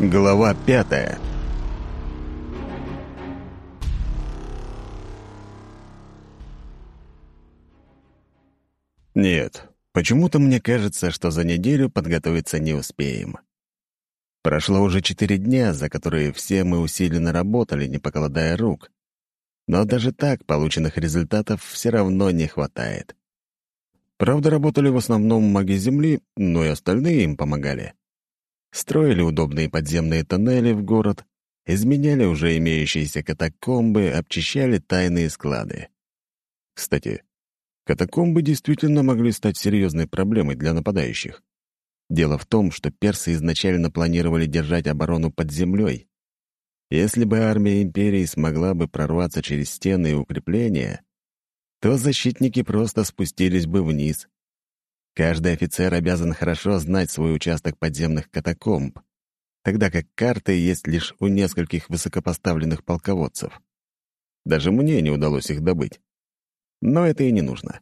Глава пятая Нет, почему-то мне кажется, что за неделю подготовиться не успеем. Прошло уже четыре дня, за которые все мы усиленно работали, не покладая рук. Но даже так полученных результатов все равно не хватает. Правда, работали в основном маги Земли, но и остальные им помогали строили удобные подземные тоннели в город, изменяли уже имеющиеся катакомбы, обчищали тайные склады. Кстати, катакомбы действительно могли стать серьезной проблемой для нападающих. Дело в том, что персы изначально планировали держать оборону под землей. Если бы армия империи смогла бы прорваться через стены и укрепления, то защитники просто спустились бы вниз, Каждый офицер обязан хорошо знать свой участок подземных катакомб, тогда как карты есть лишь у нескольких высокопоставленных полководцев. Даже мне не удалось их добыть. Но это и не нужно.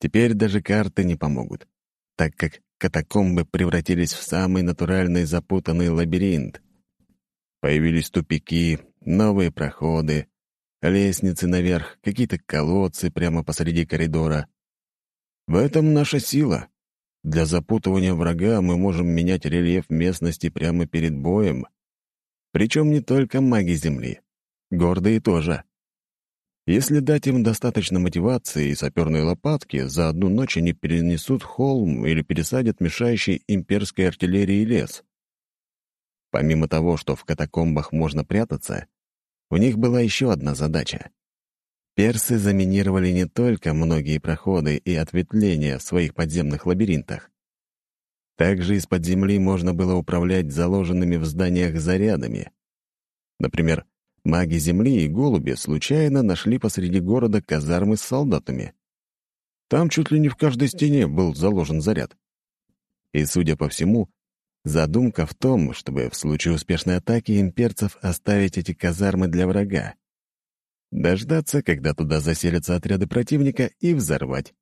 Теперь даже карты не помогут, так как катакомбы превратились в самый натуральный запутанный лабиринт. Появились тупики, новые проходы, лестницы наверх, какие-то колодцы прямо посреди коридора — в этом наша сила. Для запутывания врага мы можем менять рельеф местности прямо перед боем. Причем не только маги Земли. Гордые тоже. Если дать им достаточно мотивации и саперной лопатки, за одну ночь они перенесут холм или пересадят мешающий имперской артиллерии лес. Помимо того, что в катакомбах можно прятаться, у них была еще одна задача Персы заминировали не только многие проходы и ответвления в своих подземных лабиринтах. Также из-под земли можно было управлять заложенными в зданиях зарядами. Например, маги Земли и голуби случайно нашли посреди города казармы с солдатами. Там чуть ли не в каждой стене был заложен заряд. И, судя по всему, задумка в том, чтобы в случае успешной атаки имперцев оставить эти казармы для врага дождаться, когда туда заселятся отряды противника, и взорвать.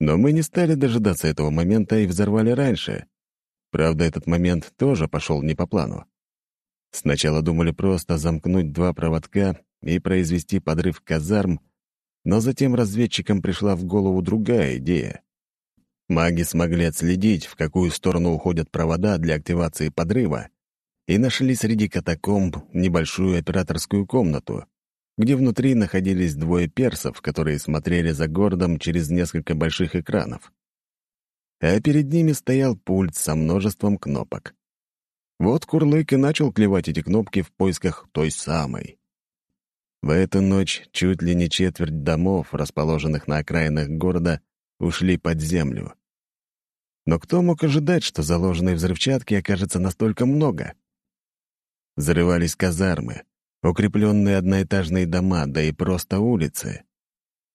Но мы не стали дожидаться этого момента и взорвали раньше. Правда, этот момент тоже пошел не по плану. Сначала думали просто замкнуть два проводка и произвести подрыв казарм, но затем разведчикам пришла в голову другая идея. Маги смогли отследить, в какую сторону уходят провода для активации подрыва, и нашли среди катакомб небольшую операторскую комнату, где внутри находились двое персов, которые смотрели за городом через несколько больших экранов. А перед ними стоял пульт со множеством кнопок. Вот Курлык и начал клевать эти кнопки в поисках той самой. В эту ночь чуть ли не четверть домов, расположенных на окраинах города, ушли под землю. Но кто мог ожидать, что заложенной взрывчатки окажется настолько много? Взрывались казармы, укрепленные одноэтажные дома, да и просто улицы.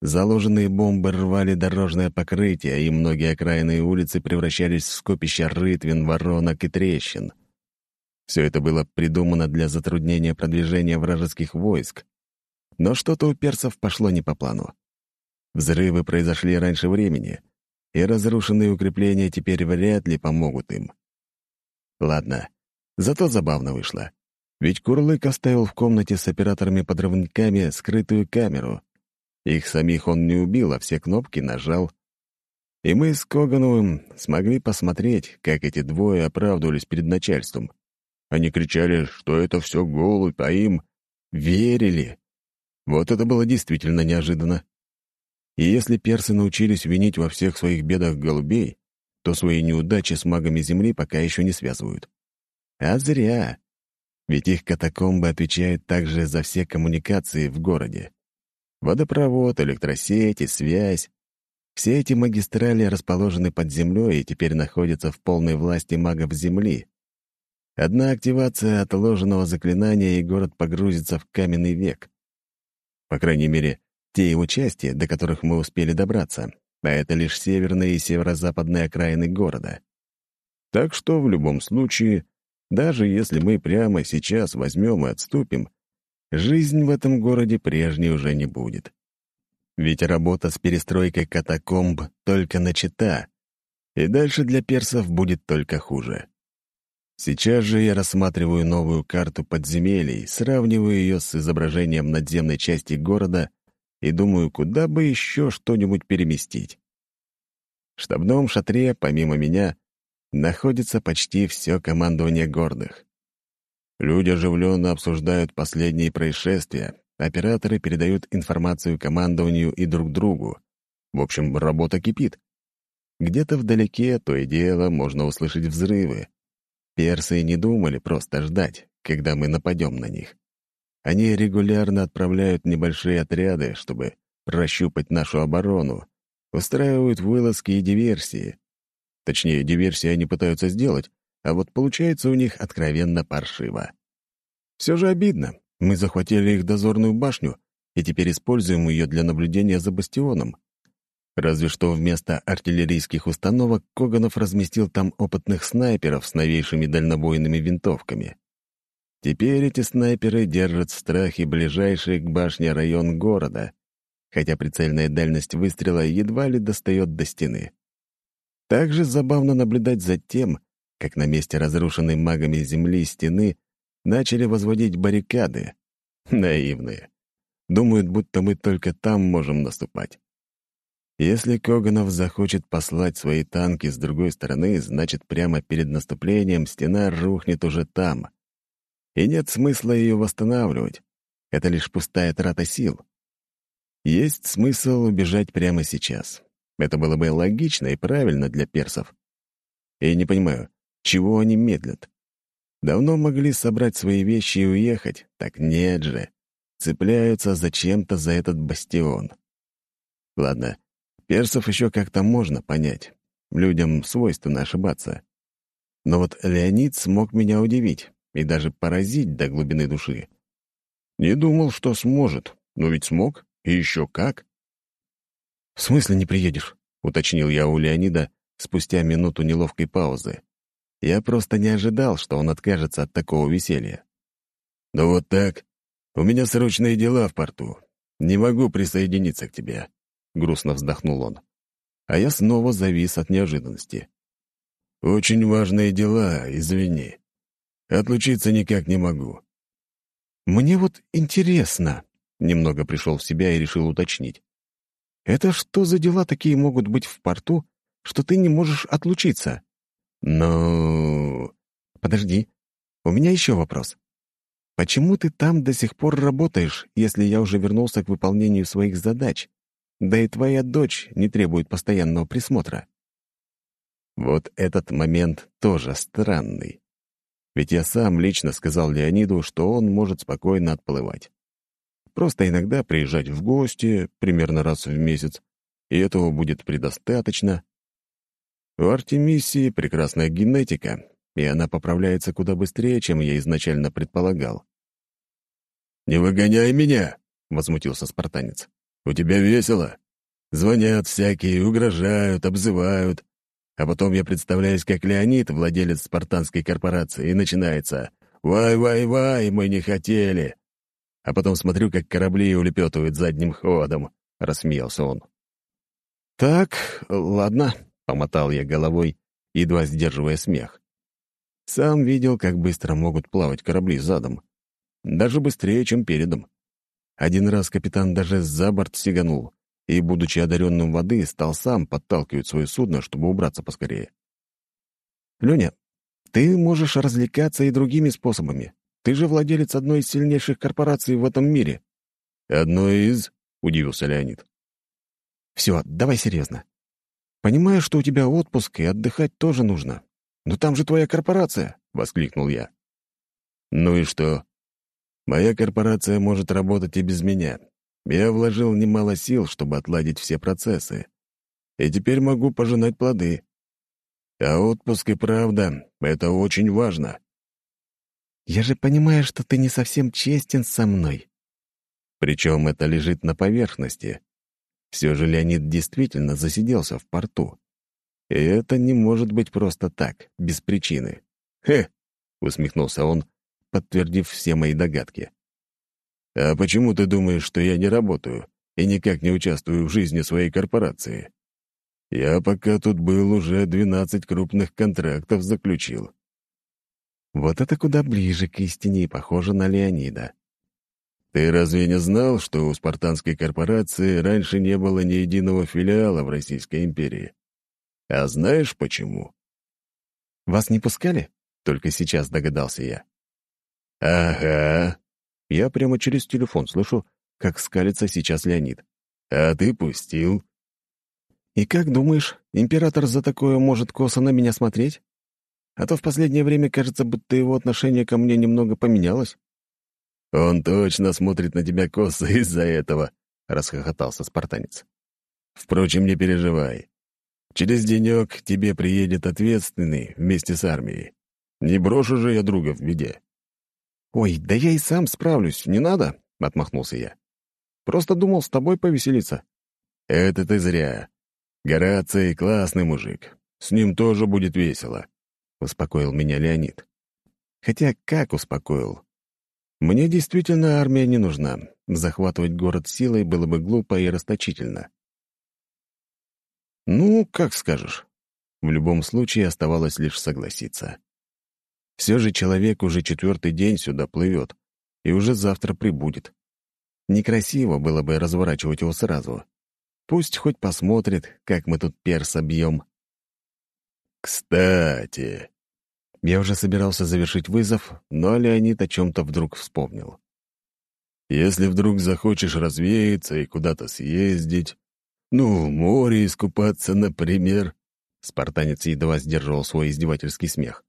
Заложенные бомбы рвали дорожное покрытие, и многие окраинные улицы превращались в скопища рытвин, воронок и трещин. Все это было придумано для затруднения продвижения вражеских войск. Но что-то у персов пошло не по плану. Взрывы произошли раньше времени, и разрушенные укрепления теперь вряд ли помогут им. Ладно, зато забавно вышло. Ведь Курлык оставил в комнате с операторами-подрывниками скрытую камеру. Их самих он не убил, а все кнопки нажал. И мы с Когановым смогли посмотреть, как эти двое оправдывались перед начальством. Они кричали, что это все голубь, а им верили. Вот это было действительно неожиданно. И если персы научились винить во всех своих бедах голубей, то свои неудачи с магами Земли пока еще не связывают. А зря. Ведь их катакомбы отвечают также за все коммуникации в городе. Водопровод, электросети, связь. Все эти магистрали расположены под землей и теперь находятся в полной власти магов Земли. Одна активация отложенного заклинания, и город погрузится в каменный век. По крайней мере, те его части, до которых мы успели добраться, а это лишь северные и северо-западные окраины города. Так что в любом случае даже если мы прямо сейчас возьмем и отступим, жизнь в этом городе прежней уже не будет. Ведь работа с перестройкой катакомб только начата, и дальше для персов будет только хуже. Сейчас же я рассматриваю новую карту подземелий, сравниваю ее с изображением надземной части города и думаю, куда бы еще что-нибудь переместить. В штабном шатре, помимо меня, находится почти все командование гордых. Люди оживленно обсуждают последние происшествия, операторы передают информацию командованию и друг другу. В общем, работа кипит. Где-то вдалеке то и дело можно услышать взрывы. Персы не думали просто ждать, когда мы нападем на них. Они регулярно отправляют небольшие отряды, чтобы прощупать нашу оборону, устраивают вылазки и диверсии. Точнее, диверсии они пытаются сделать, а вот получается у них откровенно паршиво. Все же обидно. Мы захватили их дозорную башню и теперь используем ее для наблюдения за бастионом. Разве что вместо артиллерийских установок Коганов разместил там опытных снайперов с новейшими дальнобойными винтовками. Теперь эти снайперы держат в страхе ближайший к башне район города, хотя прицельная дальность выстрела едва ли достает до стены. Также забавно наблюдать за тем, как на месте разрушенной магами земли стены начали возводить баррикады. Наивные. Думают, будто мы только там можем наступать. Если Коганов захочет послать свои танки с другой стороны, значит, прямо перед наступлением стена рухнет уже там. И нет смысла ее восстанавливать. Это лишь пустая трата сил. Есть смысл убежать прямо сейчас. Это было бы логично и правильно для персов. И не понимаю, чего они медлят? Давно могли собрать свои вещи и уехать, так нет же. Цепляются зачем-то за этот бастион. Ладно, Персов еще как-то можно понять. Людям свойственно ошибаться. Но вот Леонид смог меня удивить и даже поразить до глубины души. Не думал, что сможет, но ведь смог, и еще как. «В смысле не приедешь?» — уточнил я у Леонида спустя минуту неловкой паузы. Я просто не ожидал, что он откажется от такого веселья. «Да вот так. У меня срочные дела в порту. Не могу присоединиться к тебе. — грустно вздохнул он. А я снова завис от неожиданности. «Очень важные дела, извини. Отлучиться никак не могу». «Мне вот интересно», — немного пришел в себя и решил уточнить. «Это что за дела такие могут быть в порту, что ты не можешь отлучиться?» «Ну...» «Подожди, у меня еще вопрос. Почему ты там до сих пор работаешь, если я уже вернулся к выполнению своих задач? Да и твоя дочь не требует постоянного присмотра. Вот этот момент тоже странный. Ведь я сам лично сказал Леониду, что он может спокойно отплывать. Просто иногда приезжать в гости, примерно раз в месяц, и этого будет предостаточно. У Артемисии прекрасная генетика, и она поправляется куда быстрее, чем я изначально предполагал. «Не выгоняй меня!» — возмутился спартанец. У тебя весело. Звонят всякие, угрожают, обзывают. А потом я представляюсь как Леонид, владелец спартанской корпорации, и начинается «Вай-вай-вай, мы не хотели!» А потом смотрю, как корабли улепетывают задним ходом, — рассмеялся он. «Так, ладно», — помотал я головой, едва сдерживая смех. Сам видел, как быстро могут плавать корабли задом. Даже быстрее, чем передом. Один раз капитан даже за борт сиганул и, будучи одаренным воды, стал сам подталкивать свое судно, чтобы убраться поскорее. «Леня, ты можешь развлекаться и другими способами. Ты же владелец одной из сильнейших корпораций в этом мире». «Одной из?» — удивился Леонид. «Все, давай серьезно. Понимаю, что у тебя отпуск, и отдыхать тоже нужно. Но там же твоя корпорация!» — воскликнул я. «Ну и что? Моя корпорация может работать и без меня. Я вложил немало сил, чтобы отладить все процессы. И теперь могу пожинать плоды. А отпуск и правда — это очень важно. Я же понимаю, что ты не совсем честен со мной. Причем это лежит на поверхности. Все же Леонид действительно засиделся в порту. И это не может быть просто так, без причины. «Хе!» — усмехнулся он, подтвердив все мои догадки. «А почему ты думаешь, что я не работаю и никак не участвую в жизни своей корпорации? Я пока тут был, уже 12 крупных контрактов заключил». Вот это куда ближе к истине и похоже на Леонида. «Ты разве не знал, что у спартанской корпорации раньше не было ни единого филиала в Российской империи? А знаешь почему?» «Вас не пускали?» — только сейчас догадался я. «Ага». Я прямо через телефон слышу, как скалится сейчас Леонид. «А ты пустил». «И как думаешь, император за такое может косо на меня смотреть? А то в последнее время кажется, будто его отношение ко мне немного поменялось». «Он точно смотрит на тебя косо из-за этого», — расхохотался спартанец. «Впрочем, не переживай. Через денек тебе приедет ответственный вместе с армией. Не брошу же я друга в беде». «Ой, да я и сам справлюсь, не надо», — отмахнулся я. «Просто думал с тобой повеселиться». «Это ты зря. Гораций — классный мужик. С ним тоже будет весело», — успокоил меня Леонид. Хотя как успокоил? Мне действительно армия не нужна. Захватывать город силой было бы глупо и расточительно. Ну, как скажешь. В любом случае оставалось лишь согласиться. Все же человек уже четвертый день сюда плывет и уже завтра прибудет. Некрасиво было бы разворачивать его сразу. Пусть хоть посмотрит, как мы тут перс объем. «Кстати», я уже собирался завершить вызов, но Леонид о чем-то вдруг вспомнил. «Если вдруг захочешь развеяться и куда-то съездить, ну, в море искупаться, например...» Спартанец едва сдерживал свой издевательский смех.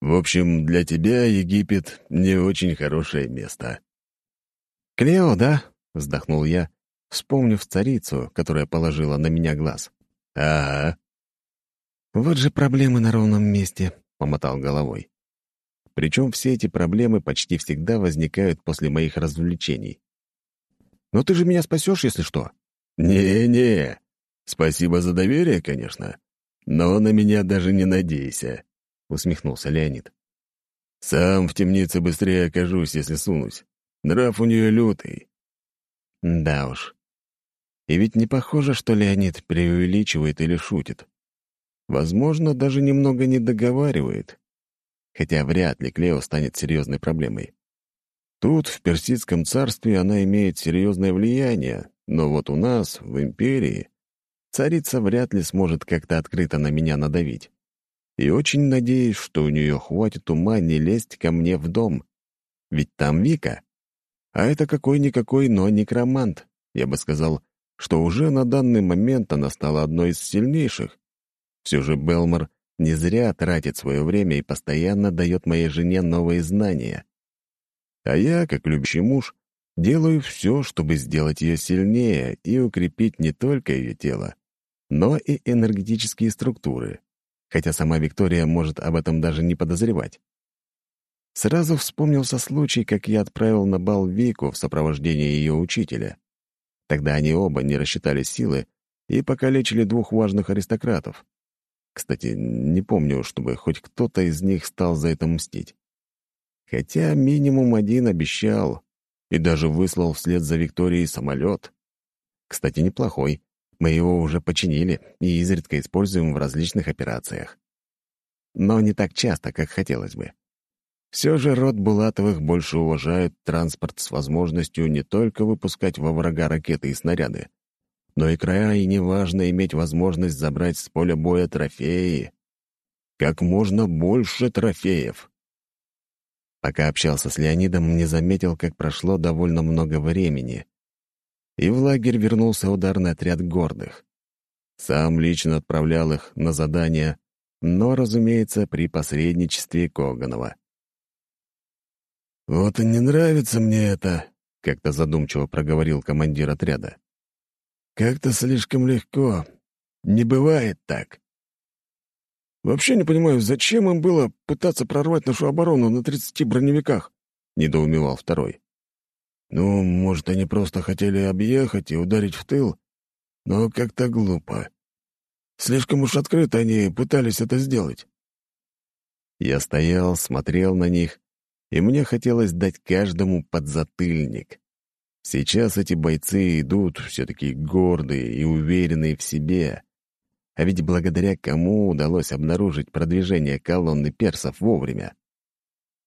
«В общем, для тебя Египет — не очень хорошее место». «Клео, да?» — вздохнул я, вспомнив царицу, которая положила на меня глаз. «Ага». «Вот же проблемы на ровном месте», помотал головой. Причем все эти проблемы почти всегда возникают после моих развлечений. «Но ты же меня спасешь, если что?» «Не-не, спасибо за доверие, конечно, но на меня даже не надейся», — усмехнулся Леонид. «Сам в темнице быстрее окажусь, если сунусь. Нрав у нее лютый». «Да уж. И ведь не похоже, что Леонид преувеличивает или шутит. Возможно, даже немного не договаривает. Хотя вряд ли Клео станет серьезной проблемой. Тут, в Персидском царстве, она имеет серьезное влияние, но вот у нас, в империи, царица вряд ли сможет как-то открыто на меня надавить. И очень надеюсь, что у нее хватит ума не лезть ко мне в дом. Ведь там Вика. А это какой-никакой, но некромант. Я бы сказал, что уже на данный момент она стала одной из сильнейших. Все же Белмор не зря тратит свое время и постоянно дает моей жене новые знания. А я, как любящий муж, делаю все, чтобы сделать ее сильнее и укрепить не только ее тело, но и энергетические структуры, хотя сама Виктория может об этом даже не подозревать. Сразу вспомнился случай, как я отправил на бал Вику в сопровождении ее учителя. Тогда они оба не рассчитали силы и покалечили двух важных аристократов. Кстати, не помню, чтобы хоть кто-то из них стал за это мстить. Хотя минимум один обещал и даже выслал вслед за Викторией самолет. Кстати, неплохой. Мы его уже починили и изредка используем в различных операциях. Но не так часто, как хотелось бы. Все же род Булатовых больше уважает транспорт с возможностью не только выпускать во врага ракеты и снаряды, но и крайне важно иметь возможность забрать с поля боя трофеи. Как можно больше трофеев. Пока общался с Леонидом, не заметил, как прошло довольно много времени. И в лагерь вернулся ударный отряд гордых. Сам лично отправлял их на задание, но, разумеется, при посредничестве Коганова. «Вот и не нравится мне это», — как-то задумчиво проговорил командир отряда. Как-то слишком легко. Не бывает так. Вообще не понимаю, зачем им было пытаться прорвать нашу оборону на 30 броневиках? Недоумевал второй. Ну, может, они просто хотели объехать и ударить в тыл, но как-то глупо. Слишком уж открыто они пытались это сделать. Я стоял, смотрел на них, и мне хотелось дать каждому подзатыльник. Сейчас эти бойцы идут все такие гордые и уверенные в себе. А ведь благодаря кому удалось обнаружить продвижение колонны персов вовремя?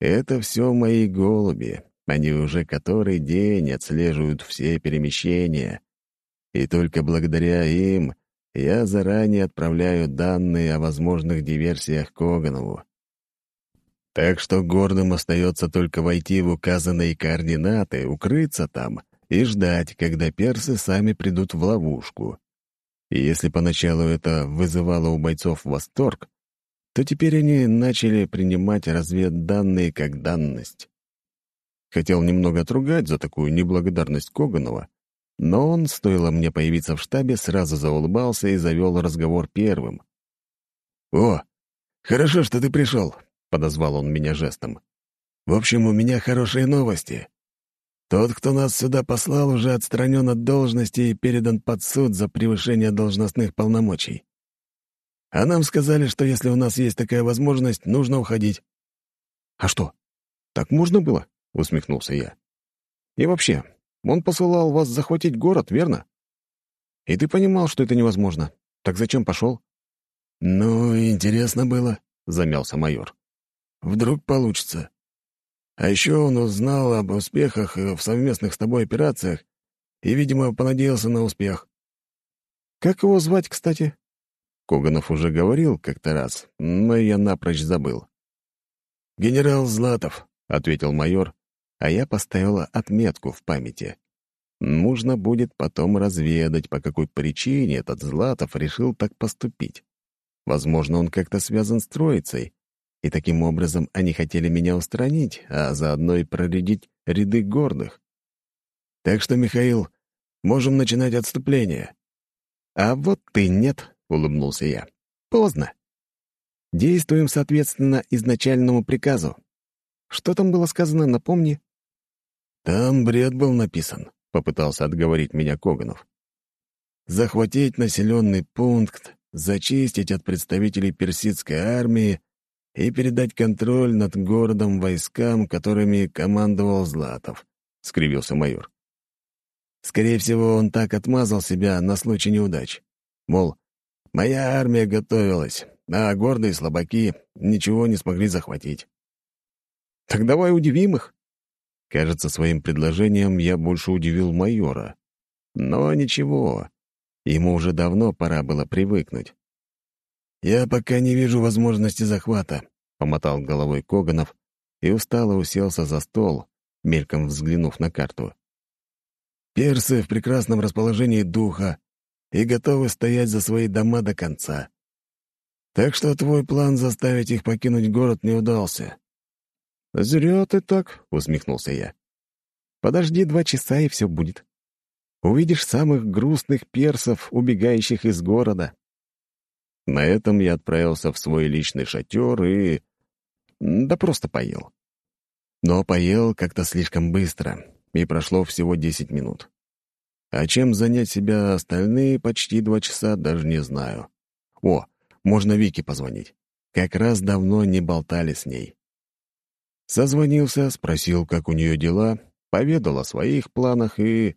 Это все мои голуби. Они уже который день отслеживают все перемещения. И только благодаря им я заранее отправляю данные о возможных диверсиях Коганову. Так что гордым остается только войти в указанные координаты, укрыться там и ждать, когда персы сами придут в ловушку. И если поначалу это вызывало у бойцов восторг, то теперь они начали принимать разведданные как данность. Хотел немного отругать за такую неблагодарность Коганова, но он, стоило мне появиться в штабе, сразу заулыбался и завел разговор первым. «О, хорошо, что ты пришел», — подозвал он меня жестом. «В общем, у меня хорошие новости. Тот, кто нас сюда послал, уже отстранен от должности и передан под суд за превышение должностных полномочий. А нам сказали, что если у нас есть такая возможность, нужно уходить». «А что, так можно было?» — усмехнулся я. «И вообще, он посылал вас захватить город, верно? И ты понимал, что это невозможно. Так зачем пошел?» «Ну, интересно было», — замялся майор. «Вдруг получится. А еще он узнал об успехах в совместных с тобой операциях и, видимо, понадеялся на успех». «Как его звать, кстати?» Коганов уже говорил как-то раз, но я напрочь забыл. «Генерал Златов», — ответил майор, а я поставила отметку в памяти. Нужно будет потом разведать, по какой причине этот Златов решил так поступить. Возможно, он как-то связан с Троицей, и таким образом они хотели меня устранить, а заодно и проредить ряды гордых. Так что, Михаил, можем начинать отступление. А вот ты нет, — улыбнулся я. «Поздно. Действуем соответственно изначальному приказу. Что там было сказано, напомни?» «Там бред был написан», — попытался отговорить меня Коганов. «Захватить населенный пункт, зачистить от представителей персидской армии и передать контроль над городом войскам, которыми командовал Златов», — скривился майор. «Скорее всего, он так отмазал себя на случай неудач. Мол, Моя армия готовилась, а гордые слабаки ничего не смогли захватить. Так давай удивим их. Кажется, своим предложением я больше удивил майора. Но ничего, ему уже давно пора было привыкнуть. «Я пока не вижу возможности захвата», — помотал головой Коганов и устало уселся за стол, мельком взглянув на карту. «Персы в прекрасном расположении духа, и готовы стоять за свои дома до конца. Так что твой план заставить их покинуть город не удался». «Зря ты так», — усмехнулся я. «Подожди два часа, и все будет. Увидишь самых грустных персов, убегающих из города». На этом я отправился в свой личный шатер и... Да просто поел. Но поел как-то слишком быстро, и прошло всего десять минут. А чем занять себя остальные почти два часа, даже не знаю. О, можно Вике позвонить. Как раз давно не болтали с ней. Созвонился, спросил, как у нее дела, поведал о своих планах и...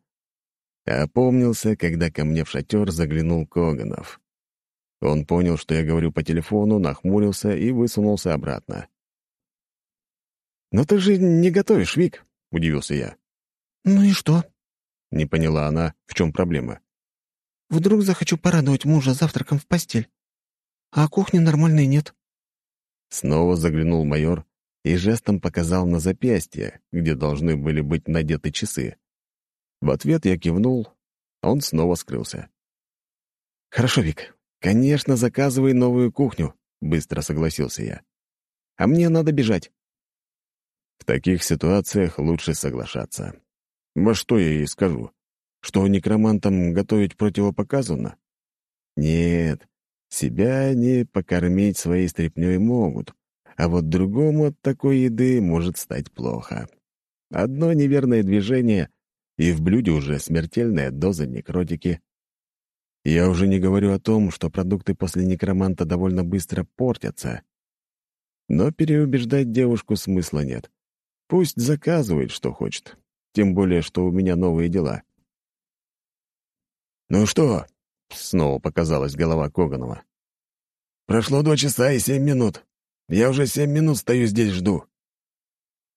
Опомнился, когда ко мне в шатер заглянул Коганов. Он понял, что я говорю по телефону, нахмурился и высунулся обратно. «Но ты же не готовишь, Вик», — удивился я. «Ну и что?» Не поняла она, в чем проблема. «Вдруг захочу порадовать мужа завтраком в постель. А кухни нормальной нет». Снова заглянул майор и жестом показал на запястье, где должны были быть надеты часы. В ответ я кивнул, он снова скрылся. «Хорошо, Вик, конечно, заказывай новую кухню», — быстро согласился я. «А мне надо бежать». В таких ситуациях лучше соглашаться. Во что я ей скажу? Что некромантам готовить противопоказано? Нет, себя они покормить своей стряпнёй могут, а вот другому от такой еды может стать плохо. Одно неверное движение, и в блюде уже смертельная доза некротики. Я уже не говорю о том, что продукты после некроманта довольно быстро портятся. Но переубеждать девушку смысла нет. Пусть заказывает, что хочет тем более, что у меня новые дела. «Ну что?» — снова показалась голова Коганова. «Прошло два часа и семь минут. Я уже семь минут стою здесь, жду».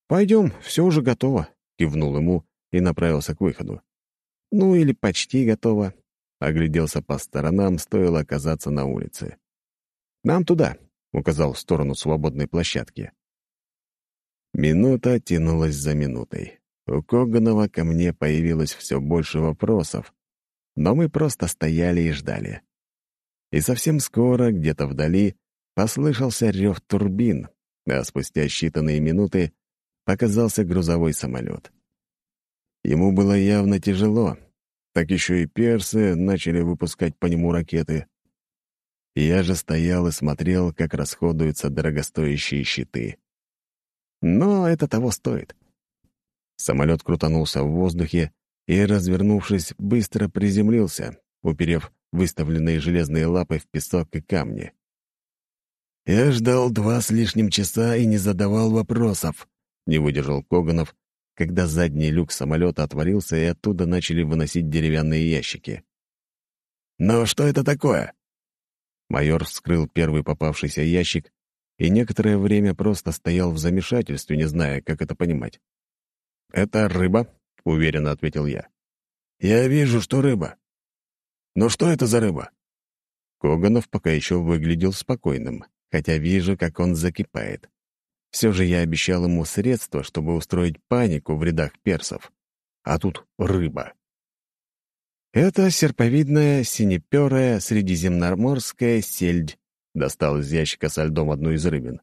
«Пойдем, все уже готово», — кивнул ему и направился к выходу. «Ну или почти готово», — огляделся по сторонам, стоило оказаться на улице. «Нам туда», — указал в сторону свободной площадки. Минута тянулась за минутой. У Коганова ко мне появилось все больше вопросов, но мы просто стояли и ждали. И совсем скоро, где-то вдали, послышался рев турбин, а спустя считанные минуты показался грузовой самолет. Ему было явно тяжело, так еще и персы начали выпускать по нему ракеты. Я же стоял и смотрел, как расходуются дорогостоящие щиты. Но это того стоит. Самолет крутанулся в воздухе и, развернувшись, быстро приземлился, уперев выставленные железные лапы в песок и камни. «Я ждал два с лишним часа и не задавал вопросов», — не выдержал Коганов, когда задний люк самолета отворился и оттуда начали выносить деревянные ящики. «Но что это такое?» Майор вскрыл первый попавшийся ящик и некоторое время просто стоял в замешательстве, не зная, как это понимать. «Это рыба», — уверенно ответил я. «Я вижу, что рыба. Но что это за рыба?» Коганов пока еще выглядел спокойным, хотя вижу, как он закипает. Все же я обещал ему средства, чтобы устроить панику в рядах персов. А тут рыба. Это серповидная, синеперая, средиземноморская сельдь, Достал из ящика со льдом одну из рыбин.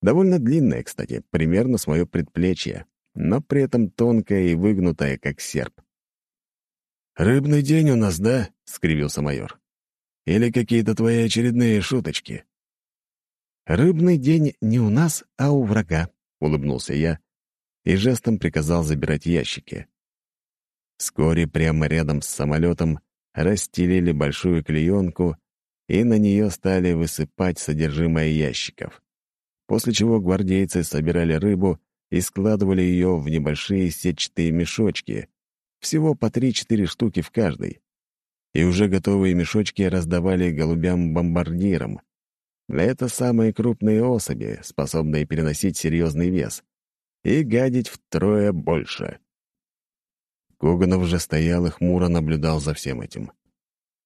Довольно длинная, кстати, примерно с мое предплечье, но при этом тонкая и выгнутая, как серп. «Рыбный день у нас, да?» — скривился майор. «Или какие-то твои очередные шуточки?» «Рыбный день не у нас, а у врага», — улыбнулся я и жестом приказал забирать ящики. Вскоре прямо рядом с самолетом расстелили большую клеенку и на нее стали высыпать содержимое ящиков. После чего гвардейцы собирали рыбу и складывали ее в небольшие сетчатые мешочки, всего по 3-4 штуки в каждой. И уже готовые мешочки раздавали голубям-бомбардирам. Это самые крупные особи, способные переносить серьезный вес, и гадить втрое больше. Коганов же стоял и хмуро наблюдал за всем этим.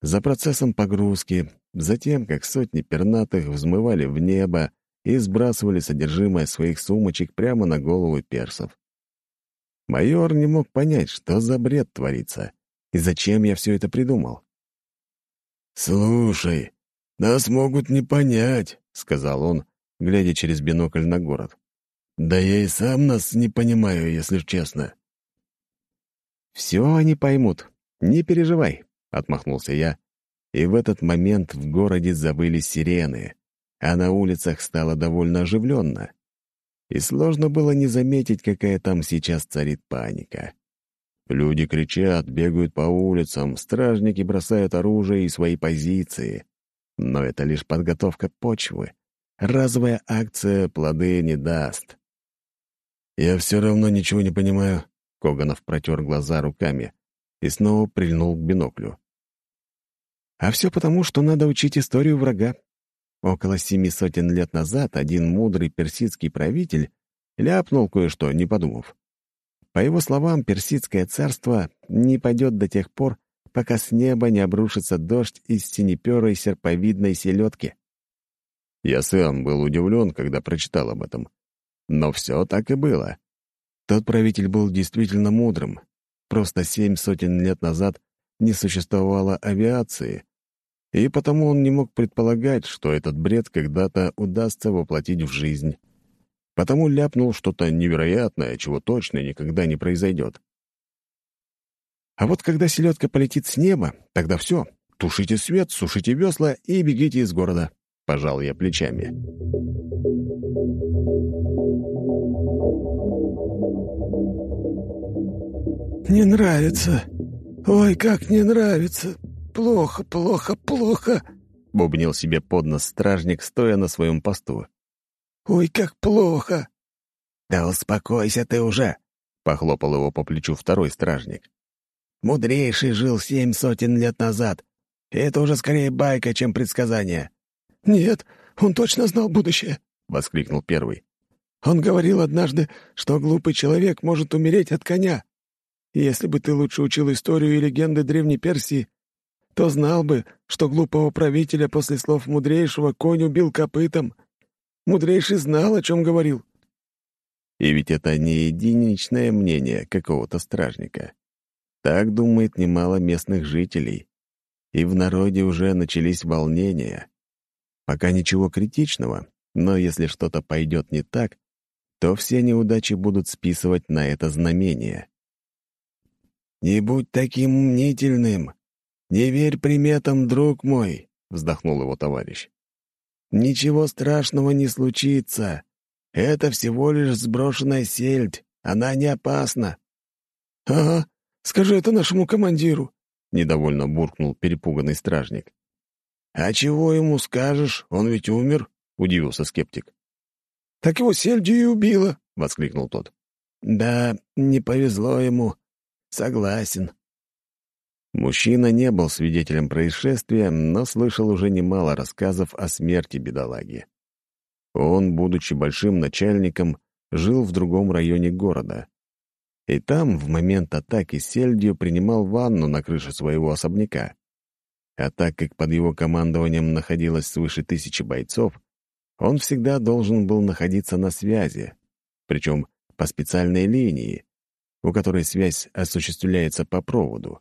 За процессом погрузки, Затем, как сотни пернатых взмывали в небо и сбрасывали содержимое своих сумочек прямо на голову персов. Майор не мог понять, что за бред творится и зачем я все это придумал. «Слушай, нас могут не понять», — сказал он, глядя через бинокль на город. «Да я и сам нас не понимаю, если честно». «Все они поймут, не переживай», — отмахнулся я и в этот момент в городе забыли сирены, а на улицах стало довольно оживленно. И сложно было не заметить, какая там сейчас царит паника. Люди кричат, бегают по улицам, стражники бросают оружие и свои позиции. Но это лишь подготовка почвы. Разовая акция плоды не даст. «Я все равно ничего не понимаю», — Коганов протер глаза руками и снова прильнул к биноклю. А все потому, что надо учить историю врага. Около семи сотен лет назад один мудрый персидский правитель ляпнул кое-что, не подумав. По его словам, персидское царство не пойдет до тех пор, пока с неба не обрушится дождь из синеперой серповидной селедки. Я сам был удивлен, когда прочитал об этом. Но все так и было. Тот правитель был действительно мудрым. Просто семь сотен лет назад не существовало авиации, и потому он не мог предполагать, что этот бред когда-то удастся воплотить в жизнь. Потому ляпнул что-то невероятное, чего точно никогда не произойдет. А вот когда селедка полетит с неба, тогда все, тушите свет, сушите весла и бегите из города. Пожал я плечами. «Не нравится. Ой, как не нравится. «Плохо, плохо, плохо!» — бубнил себе под нос стражник, стоя на своем посту. «Ой, как плохо!» «Да успокойся ты уже!» — похлопал его по плечу второй стражник. «Мудрейший жил семь сотен лет назад, и это уже скорее байка, чем предсказание». «Нет, он точно знал будущее!» — воскликнул первый. Он говорил однажды, что глупый человек может умереть от коня. Если бы ты лучше учил историю и легенды Древней Персии, то знал бы, что глупого правителя после слов мудрейшего конь убил копытом. Мудрейший знал, о чем говорил. И ведь это не единичное мнение какого-то стражника. Так думает немало местных жителей. И в народе уже начались волнения. Пока ничего критичного, но если что-то пойдет не так, то все неудачи будут списывать на это знамение. «Не будь таким мнительным. Не верь приметам, друг мой», — вздохнул его товарищ. «Ничего страшного не случится. Это всего лишь сброшенная сельдь. Она не опасна». «Ага, скажи это нашему командиру», — недовольно буркнул перепуганный стражник. «А чего ему скажешь? Он ведь умер», — удивился скептик. «Так его сельдью и убило!» — воскликнул тот. «Да, не повезло ему. Согласен». Мужчина не был свидетелем происшествия, но слышал уже немало рассказов о смерти бедолаги. Он, будучи большим начальником, жил в другом районе города. И там, в момент атаки сельдью, принимал ванну на крыше своего особняка. А так как под его командованием находилось свыше тысячи бойцов, он всегда должен был находиться на связи, причем по специальной линии, у которой связь осуществляется по проводу.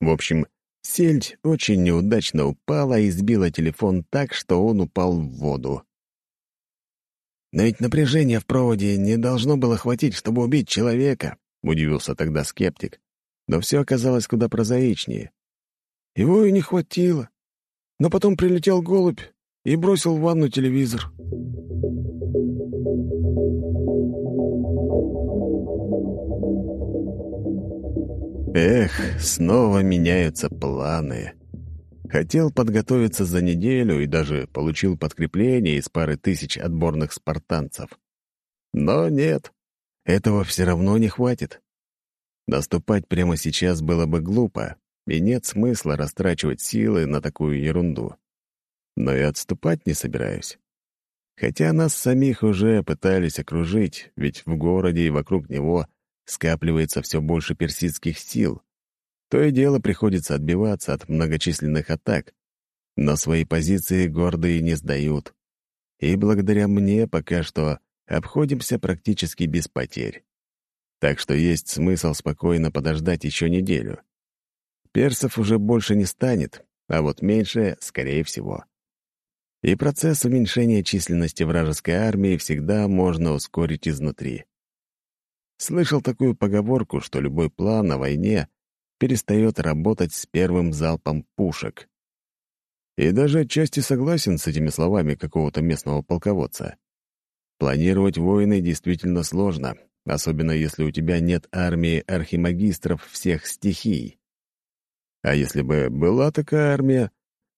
В общем, сельдь очень неудачно упала и сбила телефон так, что он упал в воду. «Но ведь напряжения в проводе не должно было хватить, чтобы убить человека», — удивился тогда скептик. Но все оказалось куда прозаичнее. Его и не хватило. Но потом прилетел голубь и бросил в ванну телевизор. Эх, снова меняются планы. Хотел подготовиться за неделю и даже получил подкрепление из пары тысяч отборных спартанцев. Но нет, этого все равно не хватит. Наступать прямо сейчас было бы глупо, и нет смысла растрачивать силы на такую ерунду но и отступать не собираюсь. Хотя нас самих уже пытались окружить, ведь в городе и вокруг него скапливается все больше персидских сил. То и дело приходится отбиваться от многочисленных атак, но свои позиции гордые не сдают. И благодаря мне пока что обходимся практически без потерь. Так что есть смысл спокойно подождать еще неделю. Персов уже больше не станет, а вот меньше, скорее всего и процесс уменьшения численности вражеской армии всегда можно ускорить изнутри. Слышал такую поговорку, что любой план на войне перестает работать с первым залпом пушек. И даже отчасти согласен с этими словами какого-то местного полководца. Планировать войны действительно сложно, особенно если у тебя нет армии архимагистров всех стихий. А если бы была такая армия,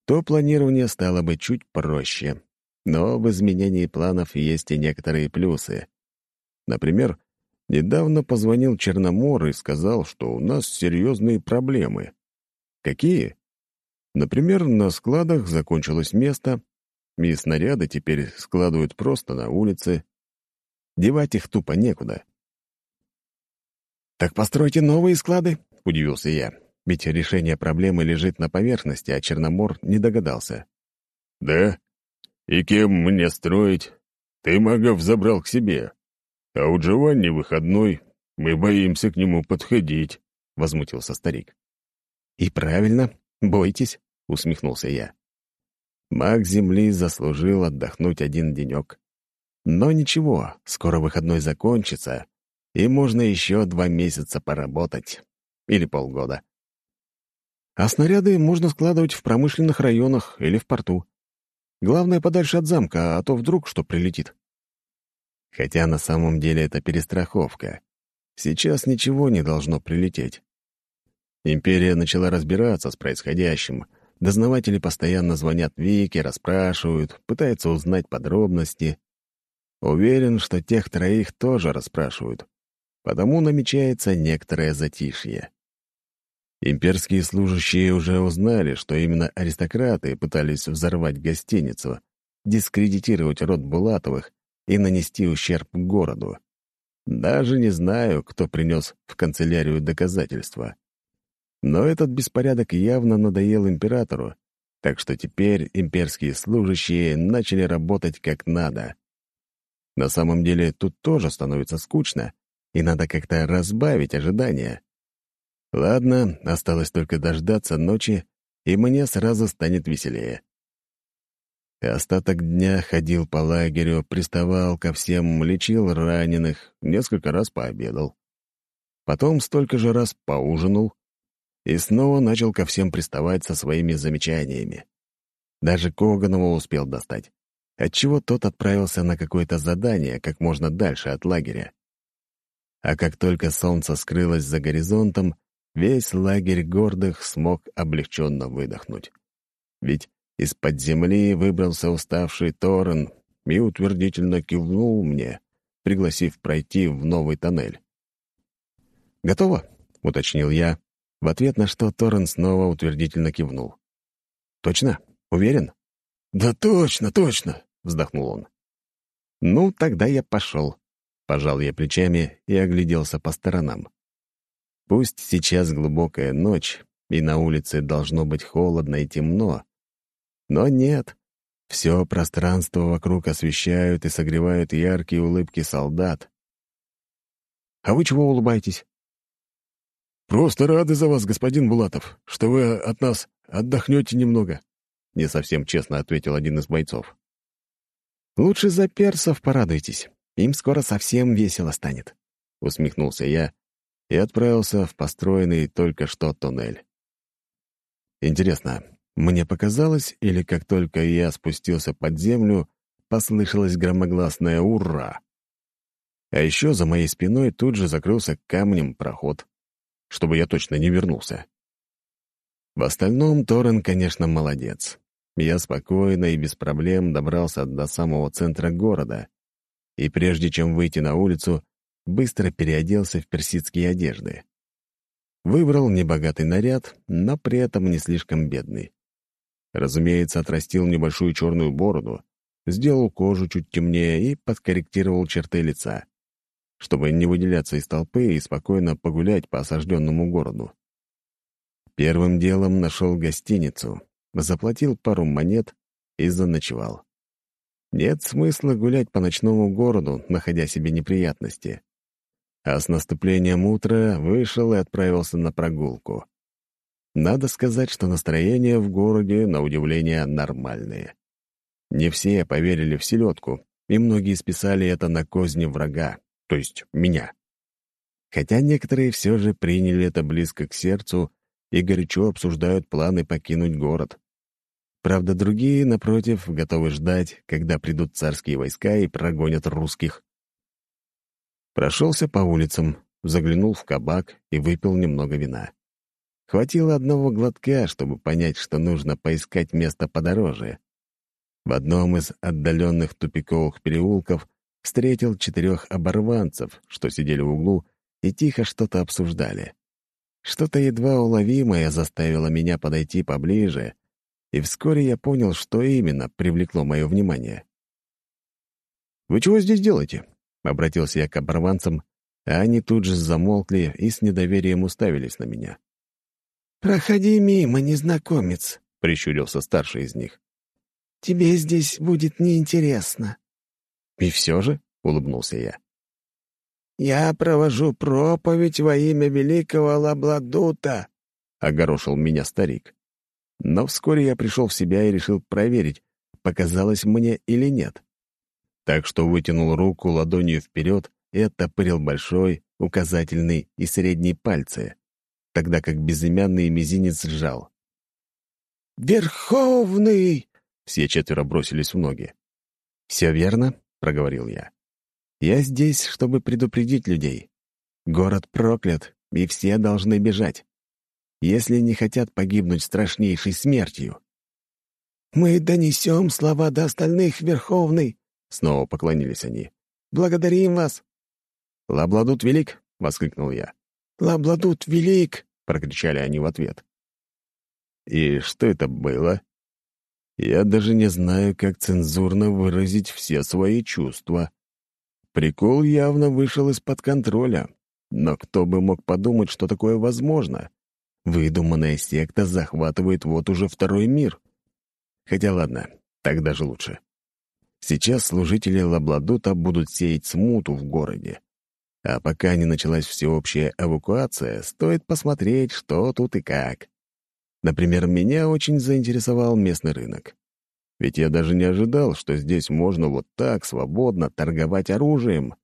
то планирование стало бы чуть проще. Но в изменении планов есть и некоторые плюсы. Например, недавно позвонил Черномор и сказал, что у нас серьезные проблемы. Какие? Например, на складах закончилось место, и снаряды теперь складывают просто на улице. Девать их тупо некуда. «Так постройте новые склады», — удивился я ведь решение проблемы лежит на поверхности, а Черномор не догадался. «Да? И кем мне строить? Ты магов забрал к себе. А у Джованни выходной, мы боимся к нему подходить», — возмутился старик. «И правильно, бойтесь», — усмехнулся я. Маг Земли заслужил отдохнуть один денек. Но ничего, скоро выходной закончится, и можно еще два месяца поработать. Или полгода. А снаряды можно складывать в промышленных районах или в порту. Главное, подальше от замка, а то вдруг что прилетит. Хотя на самом деле это перестраховка. Сейчас ничего не должно прилететь. Империя начала разбираться с происходящим. Дознаватели постоянно звонят Вике, расспрашивают, пытаются узнать подробности. Уверен, что тех троих тоже расспрашивают. Потому намечается некоторое затишье. Имперские служащие уже узнали, что именно аристократы пытались взорвать гостиницу, дискредитировать род Булатовых и нанести ущерб городу. Даже не знаю, кто принес в канцелярию доказательства. Но этот беспорядок явно надоел императору, так что теперь имперские служащие начали работать как надо. На самом деле тут тоже становится скучно, и надо как-то разбавить ожидания. Ладно, осталось только дождаться ночи, и мне сразу станет веселее. Остаток дня ходил по лагерю, приставал ко всем, лечил раненых, несколько раз пообедал. Потом столько же раз поужинал и снова начал ко всем приставать со своими замечаниями. Даже Коганова успел достать, отчего тот отправился на какое-то задание как можно дальше от лагеря. А как только солнце скрылось за горизонтом, весь лагерь гордых смог облегченно выдохнуть. Ведь из-под земли выбрался уставший Торрен и утвердительно кивнул мне, пригласив пройти в новый тоннель. «Готово?» — уточнил я, в ответ на что Торрен снова утвердительно кивнул. «Точно? Уверен?» «Да точно, точно!» — вздохнул он. «Ну, тогда я пошел», — пожал я плечами и огляделся по сторонам. Пусть сейчас глубокая ночь, и на улице должно быть холодно и темно, но нет. Все пространство вокруг освещают и согревают яркие улыбки солдат. «А вы чего улыбаетесь?» «Просто рады за вас, господин Булатов, что вы от нас отдохнете немного», — не совсем честно ответил один из бойцов. «Лучше за персов порадуйтесь. Им скоро совсем весело станет», — усмехнулся я и отправился в построенный только что туннель. Интересно, мне показалось, или как только я спустился под землю, послышалось громогласное «Ура!». А еще за моей спиной тут же закрылся камнем проход, чтобы я точно не вернулся. В остальном Торрен, конечно, молодец. Я спокойно и без проблем добрался до самого центра города, и прежде чем выйти на улицу, быстро переоделся в персидские одежды. Выбрал небогатый наряд, но при этом не слишком бедный. Разумеется, отрастил небольшую черную бороду, сделал кожу чуть темнее и подкорректировал черты лица, чтобы не выделяться из толпы и спокойно погулять по осажденному городу. Первым делом нашел гостиницу, заплатил пару монет и заночевал. Нет смысла гулять по ночному городу, находя себе неприятности. А с наступлением утра вышел и отправился на прогулку. Надо сказать, что настроение в городе, на удивление, нормальное. Не все поверили в селедку, и многие списали это на козни врага, то есть меня. Хотя некоторые все же приняли это близко к сердцу и горячо обсуждают планы покинуть город. Правда, другие, напротив, готовы ждать, когда придут царские войска и прогонят русских. Прошелся по улицам, заглянул в кабак и выпил немного вина. Хватило одного глотка, чтобы понять, что нужно поискать место подороже. В одном из отдаленных тупиковых переулков встретил четырех оборванцев, что сидели в углу и тихо что-то обсуждали. Что-то едва уловимое заставило меня подойти поближе, и вскоре я понял, что именно привлекло мое внимание. «Вы чего здесь делаете?» — обратился я к оборванцам, а они тут же замолкли и с недоверием уставились на меня. «Проходи мимо, незнакомец», — прищурился старший из них. «Тебе здесь будет неинтересно». «И все же?» — улыбнулся я. «Я провожу проповедь во имя великого Лабладута», — огорошил меня старик. Но вскоре я пришел в себя и решил проверить, показалось мне или нет. Так что вытянул руку ладонью вперед и оттопырил большой, указательный и средний пальцы тогда как безымянный мизинец сжал. «Верховный!» — все четверо бросились в ноги. «Все верно?» — проговорил я. «Я здесь, чтобы предупредить людей. Город проклят, и все должны бежать, если не хотят погибнуть страшнейшей смертью». «Мы донесем слова до остальных, Верховный!» — снова поклонились они. «Благодарим вас!» «Лабладут велик!» — воскликнул я. Лабладут велик!» — прокричали они в ответ. И что это было? Я даже не знаю, как цензурно выразить все свои чувства. Прикол явно вышел из-под контроля. Но кто бы мог подумать, что такое возможно? Выдуманная секта захватывает вот уже второй мир. Хотя ладно, так даже лучше. Сейчас служители Лабладута будут сеять смуту в городе. А пока не началась всеобщая эвакуация, стоит посмотреть, что тут и как. Например, меня очень заинтересовал местный рынок. Ведь я даже не ожидал, что здесь можно вот так свободно торговать оружием.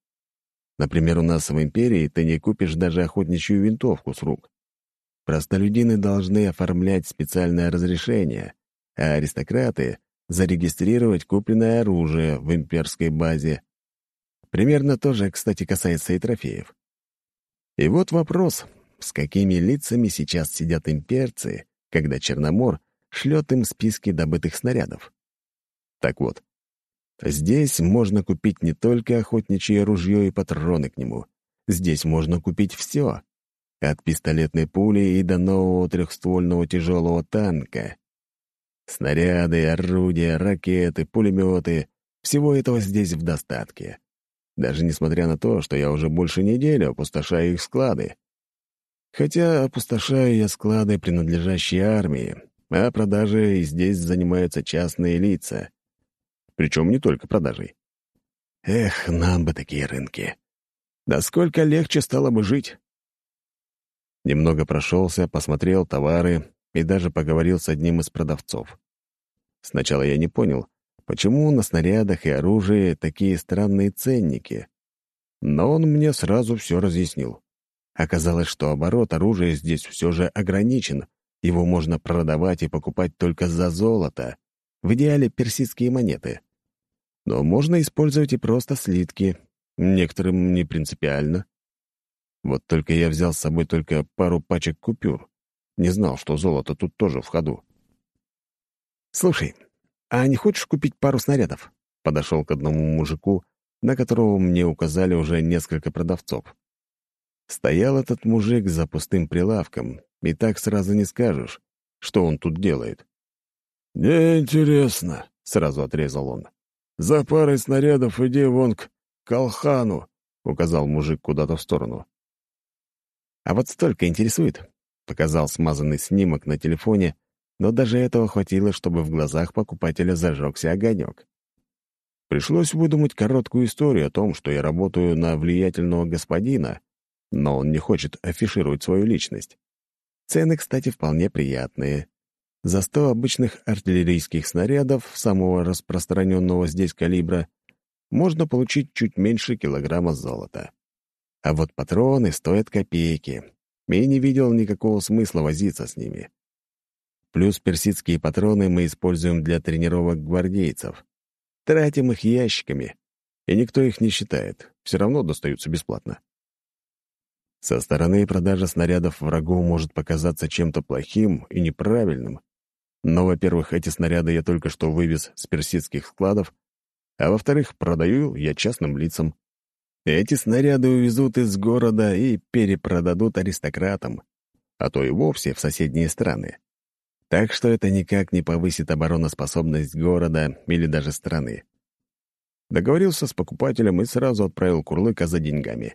Например, у нас в Империи ты не купишь даже охотничью винтовку с рук. Простолюдины должны оформлять специальное разрешение, а аристократы — зарегистрировать купленное оружие в имперской базе. Примерно то же, кстати, касается и трофеев. И вот вопрос, с какими лицами сейчас сидят имперцы, когда Черномор шлет им списки добытых снарядов. Так вот, здесь можно купить не только охотничье ружье и патроны к нему. Здесь можно купить все. От пистолетной пули и до нового трехствольного тяжелого танка. Снаряды, орудия, ракеты, пулеметы — всего этого здесь в достатке. Даже несмотря на то, что я уже больше недели опустошаю их склады. Хотя опустошаю я склады, принадлежащие армии, а продажей здесь занимаются частные лица. Причем не только продажей. Эх, нам бы такие рынки. Да сколько легче стало бы жить. Немного прошелся, посмотрел товары и даже поговорил с одним из продавцов. Сначала я не понял, почему на снарядах и оружии такие странные ценники. Но он мне сразу все разъяснил. Оказалось, что оборот оружия здесь все же ограничен, его можно продавать и покупать только за золото, в идеале персидские монеты. Но можно использовать и просто слитки, некоторым не принципиально. Вот только я взял с собой только пару пачек купюр. Не знал, что золото тут тоже в ходу. «Слушай, а не хочешь купить пару снарядов?» Подошел к одному мужику, на которого мне указали уже несколько продавцов. Стоял этот мужик за пустым прилавком, и так сразу не скажешь, что он тут делает. «Неинтересно», — сразу отрезал он. «За парой снарядов иди вон к Колхану», — указал мужик куда-то в сторону. «А вот столько интересует», — показал смазанный снимок на телефоне, но даже этого хватило, чтобы в глазах покупателя зажегся огонек. Пришлось выдумать короткую историю о том, что я работаю на влиятельного господина, но он не хочет афишировать свою личность. Цены, кстати, вполне приятные. За сто обычных артиллерийских снарядов самого распространенного здесь калибра можно получить чуть меньше килограмма золота. А вот патроны стоят копейки, и не видел никакого смысла возиться с ними. Плюс персидские патроны мы используем для тренировок гвардейцев. Тратим их ящиками, и никто их не считает, все равно достаются бесплатно. Со стороны продажа снарядов врагу может показаться чем-то плохим и неправильным. Но, во-первых, эти снаряды я только что вывез с персидских складов, а во-вторых, продаю я частным лицам. Эти снаряды увезут из города и перепродадут аристократам, а то и вовсе в соседние страны. Так что это никак не повысит обороноспособность города или даже страны. Договорился с покупателем и сразу отправил Курлыка за деньгами.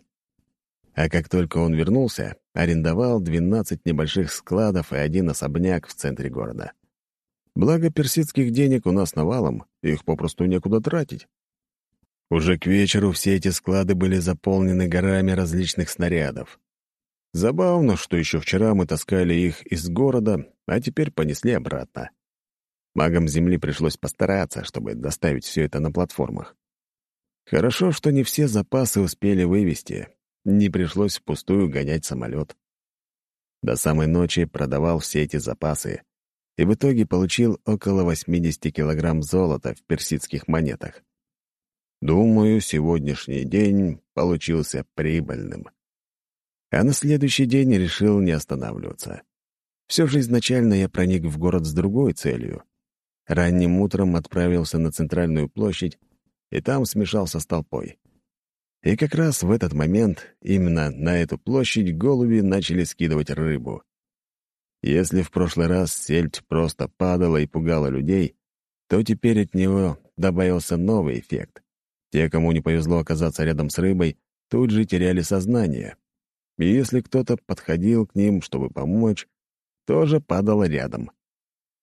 А как только он вернулся, арендовал 12 небольших складов и один особняк в центре города. Благо, персидских денег у нас навалом, их попросту некуда тратить. Уже к вечеру все эти склады были заполнены горами различных снарядов. Забавно, что еще вчера мы таскали их из города, а теперь понесли обратно. Магам Земли пришлось постараться, чтобы доставить все это на платформах. Хорошо, что не все запасы успели вывести, не пришлось впустую гонять самолет. До самой ночи продавал все эти запасы, и в итоге получил около 80 килограмм золота в персидских монетах. Думаю, сегодняшний день получился прибыльным. А на следующий день решил не останавливаться. Все же изначально я проник в город с другой целью. Ранним утром отправился на центральную площадь и там смешался с толпой. И как раз в этот момент именно на эту площадь голуби начали скидывать рыбу. Если в прошлый раз сельдь просто падала и пугала людей, то теперь от него добавился новый эффект. Те, кому не повезло оказаться рядом с рыбой, тут же теряли сознание. И если кто-то подходил к ним, чтобы помочь, тоже падал рядом.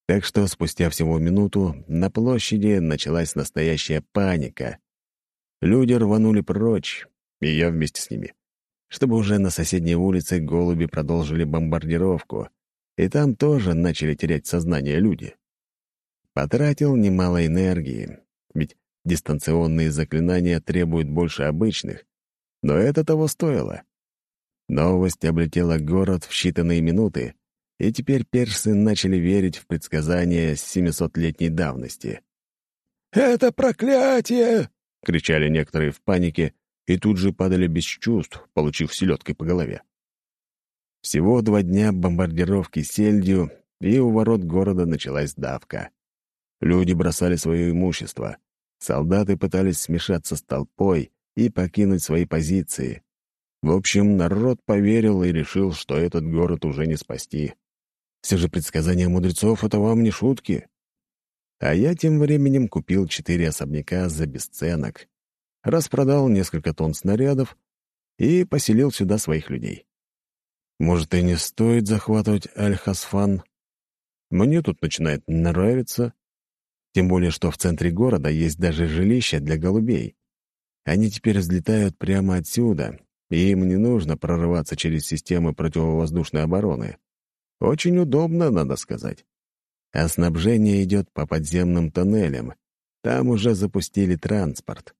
Так что спустя всего минуту на площади началась настоящая паника. Люди рванули прочь, и я вместе с ними, чтобы уже на соседней улице голуби продолжили бомбардировку, и там тоже начали терять сознание люди. Потратил немало энергии, ведь дистанционные заклинания требуют больше обычных, но это того стоило. Новость облетела город в считанные минуты, и теперь персы начали верить в предсказания с 700-летней давности. «Это проклятие!» — кричали некоторые в панике и тут же падали без чувств, получив селедкой по голове. Всего два дня бомбардировки сельдью, и у ворот города началась давка. Люди бросали свое имущество. Солдаты пытались смешаться с толпой и покинуть свои позиции. В общем, народ поверил и решил, что этот город уже не спасти. Все же предсказания мудрецов — это вам не шутки. А я тем временем купил четыре особняка за бесценок, распродал несколько тонн снарядов и поселил сюда своих людей. Может, и не стоит захватывать Аль-Хасфан? Мне тут начинает нравиться. Тем более, что в центре города есть даже жилище для голубей. Они теперь взлетают прямо отсюда, и им не нужно прорываться через системы противовоздушной обороны. Очень удобно, надо сказать. А снабжение идет по подземным тоннелям. Там уже запустили транспорт.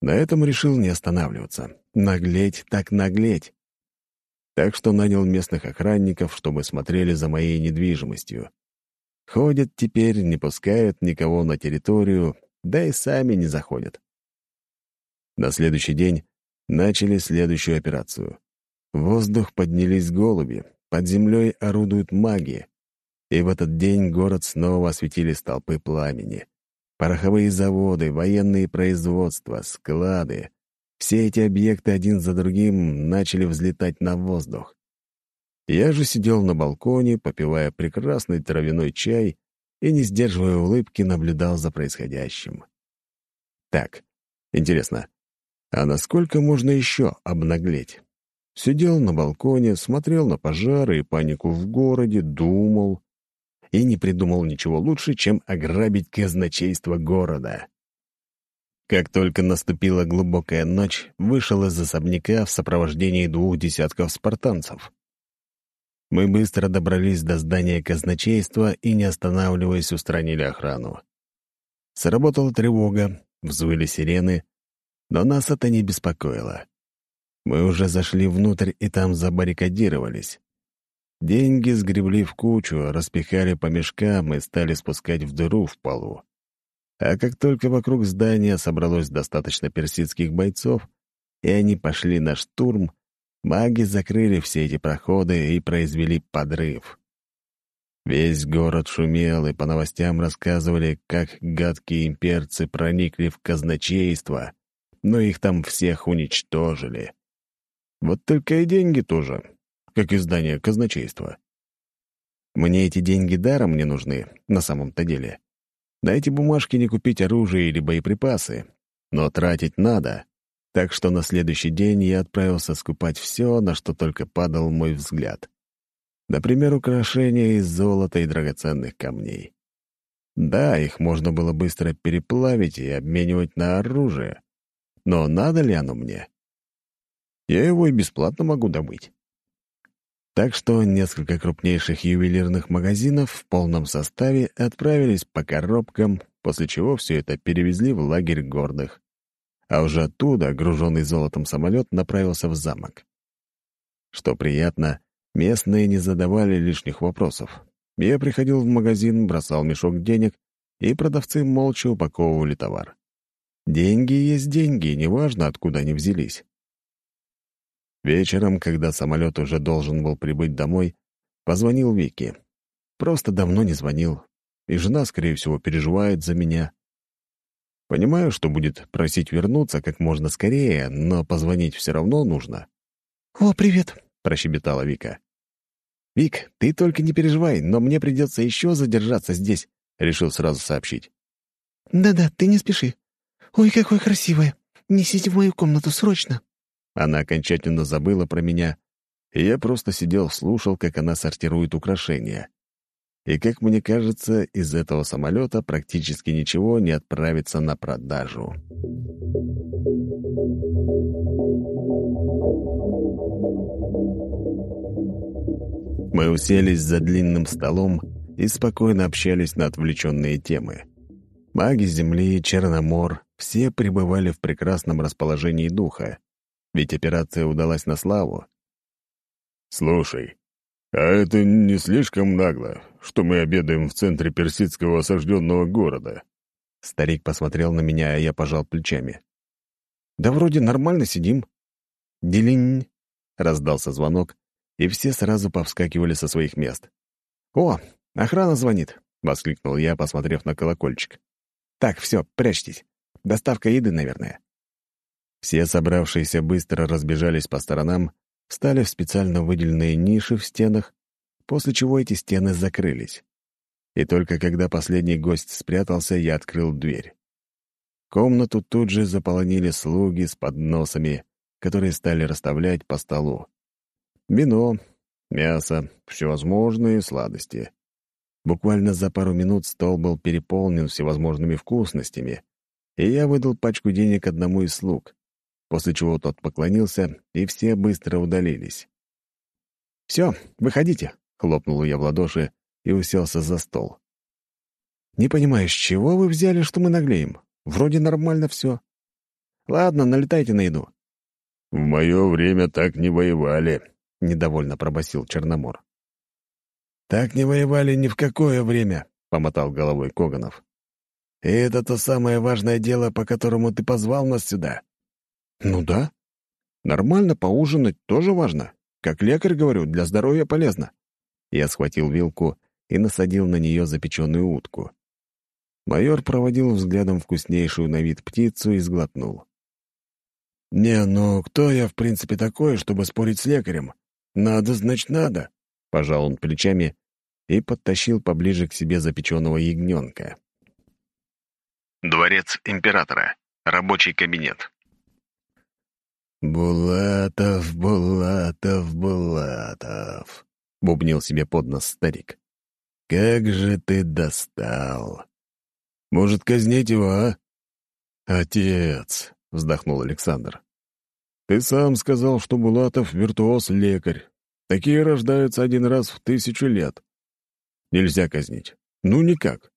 На этом решил не останавливаться. Наглеть так наглеть. Так что нанял местных охранников, чтобы смотрели за моей недвижимостью. Ходят теперь, не пускают никого на территорию, да и сами не заходят. На следующий день начали следующую операцию. В воздух поднялись голуби, под землей орудуют маги. И в этот день город снова осветили столпы пламени. Пороховые заводы, военные производства, склады. Все эти объекты один за другим начали взлетать на воздух. Я же сидел на балконе, попивая прекрасный травяной чай и, не сдерживая улыбки, наблюдал за происходящим. Так, интересно, а насколько можно еще обнаглеть? Сидел на балконе, смотрел на пожары и панику в городе, думал и не придумал ничего лучше, чем ограбить казначейство города. Как только наступила глубокая ночь, вышел из особняка в сопровождении двух десятков спартанцев. Мы быстро добрались до здания казначейства и, не останавливаясь, устранили охрану. Сработала тревога, взвыли сирены, но нас это не беспокоило. Мы уже зашли внутрь и там забаррикадировались. Деньги сгребли в кучу, распихали по мешкам и стали спускать в дыру в полу. А как только вокруг здания собралось достаточно персидских бойцов, и они пошли на штурм, маги закрыли все эти проходы и произвели подрыв. Весь город шумел, и по новостям рассказывали, как гадкие имперцы проникли в казначейство, но их там всех уничтожили. Вот только и деньги тоже, как издание казначейства. Мне эти деньги даром не нужны, на самом-то деле. На эти бумажки не купить оружие или боеприпасы, но тратить надо. Так что на следующий день я отправился скупать все, на что только падал мой взгляд. Например, украшения из золота и драгоценных камней. Да, их можно было быстро переплавить и обменивать на оружие. Но надо ли оно мне? Я его и бесплатно могу добыть. Так что несколько крупнейших ювелирных магазинов в полном составе отправились по коробкам, после чего все это перевезли в лагерь гордых. А уже оттуда, груженный золотом самолет, направился в замок. Что приятно, местные не задавали лишних вопросов. Я приходил в магазин, бросал мешок денег, и продавцы молча упаковывали товар. Деньги есть деньги, неважно, откуда они взялись. Вечером, когда самолет уже должен был прибыть домой, позвонил Вики. Просто давно не звонил, и жена, скорее всего, переживает за меня. Понимаю, что будет просить вернуться как можно скорее, но позвонить все равно нужно. «О, привет», — прощебетала Вика. «Вик, ты только не переживай, но мне придется еще задержаться здесь», — решил сразу сообщить. «Да-да, ты не спеши. «Ой, какой красивая! Несите в мою комнату срочно!» Она окончательно забыла про меня, и я просто сидел, слушал, как она сортирует украшения. И, как мне кажется, из этого самолета практически ничего не отправится на продажу. Мы уселись за длинным столом и спокойно общались на отвлеченные темы. Маги Земли, Черномор — все пребывали в прекрасном расположении духа, ведь операция удалась на славу. «Слушай, а это не слишком нагло, что мы обедаем в центре персидского осажденного города?» Старик посмотрел на меня, а я пожал плечами. «Да вроде нормально сидим». «Делинь!» — раздался звонок, и все сразу повскакивали со своих мест. «О, охрана звонит!» — воскликнул я, посмотрев на колокольчик. «Так, все, прячьтесь. Доставка еды, наверное». Все собравшиеся быстро разбежались по сторонам, встали в специально выделенные ниши в стенах, после чего эти стены закрылись. И только когда последний гость спрятался, я открыл дверь. Комнату тут же заполонили слуги с подносами, которые стали расставлять по столу. Вино, мясо, всевозможные сладости. Буквально за пару минут стол был переполнен всевозможными вкусностями, и я выдал пачку денег одному из слуг, после чего тот поклонился, и все быстро удалились. «Все, выходите», — хлопнул я в ладоши и уселся за стол. «Не понимаю, с чего вы взяли, что мы наглеем? Вроде нормально все. Ладно, налетайте на еду». «В мое время так не воевали», — недовольно пробасил Черномор. «Так не воевали ни в какое время», — помотал головой Коганов. «И это то самое важное дело, по которому ты позвал нас сюда». «Ну да. Нормально поужинать тоже важно. Как лекарь говорю, для здоровья полезно». Я схватил вилку и насадил на нее запеченную утку. Майор проводил взглядом вкуснейшую на вид птицу и сглотнул. «Не, ну кто я, в принципе, такой, чтобы спорить с лекарем? «Надо, значит, надо», — пожал он плечами и подтащил поближе к себе запеченного ягненка. Дворец императора. Рабочий кабинет. «Булатов, Булатов, Булатов», — бубнил себе под нос старик. «Как же ты достал! Может, казнить его, а?» «Отец», — вздохнул Александр. Ты сам сказал, что Булатов — виртуоз-лекарь. Такие рождаются один раз в тысячу лет. Нельзя казнить. Ну, никак.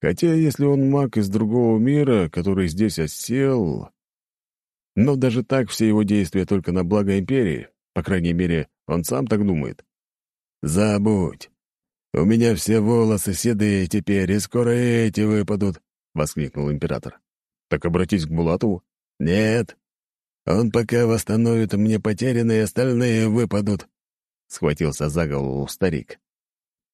Хотя, если он маг из другого мира, который здесь осел... Но даже так все его действия только на благо Империи. По крайней мере, он сам так думает. «Забудь. У меня все волосы седые теперь, и скоро эти выпадут», — воскликнул император. «Так обратись к Булатову». «Нет, он пока восстановит мне потерянные, остальные выпадут», — схватился за голову старик.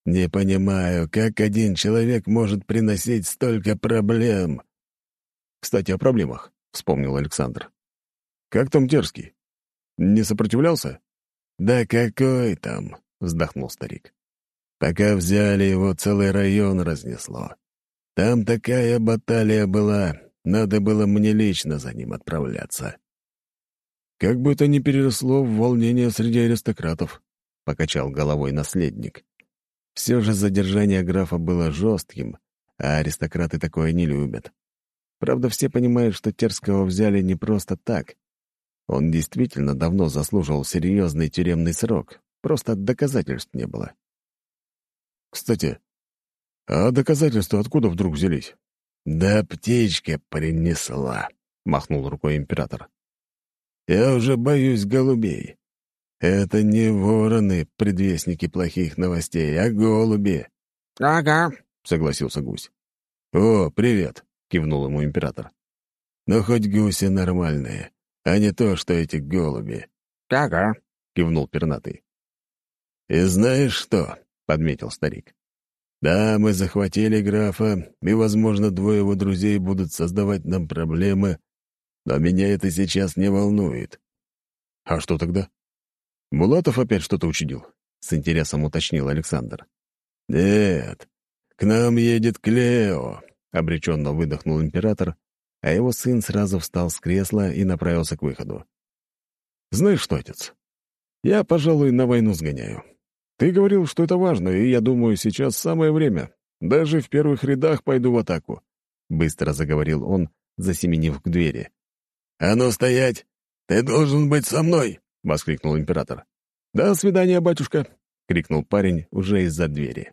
«Не понимаю, как один человек может приносить столько проблем». «Кстати, о проблемах», — вспомнил Александр. «Как там Дерзкий? Не сопротивлялся?» «Да какой там?» — вздохнул старик. «Пока взяли его, целый район разнесло. Там такая баталия была, надо было мне лично за ним отправляться». «Как бы это ни переросло в волнение среди аристократов», — покачал головой наследник. Все же задержание графа было жестким, а аристократы такое не любят. Правда, все понимают, что Терского взяли не просто так. Он действительно давно заслуживал серьезный тюремный срок, просто доказательств не было. Кстати, а доказательства откуда вдруг взялись? «Да птичка принесла», — махнул рукой император. Я уже боюсь голубей. Это не вороны, предвестники плохих новостей, а голуби. — Ага, — согласился гусь. — О, привет, — кивнул ему император. — Но хоть гуси нормальные, а не то, что эти голуби. — Ага, — кивнул пернатый. — И знаешь что? — подметил старик. Да, мы захватили графа, и, возможно, двое его друзей будут создавать нам проблемы, но меня это сейчас не волнует. А что тогда? Булатов опять что-то учудил? С интересом уточнил Александр. Нет, к нам едет Клео, обреченно выдохнул император а его сын сразу встал с кресла и направился к выходу. «Знаешь что, отец, я, пожалуй, на войну сгоняю. Ты говорил, что это важно, и я думаю, сейчас самое время. Даже в первых рядах пойду в атаку», — быстро заговорил он, засеменив к двери. «А ну стоять! Ты должен быть со мной!» — воскликнул император. «До свидания, батюшка!» — крикнул парень уже из-за двери.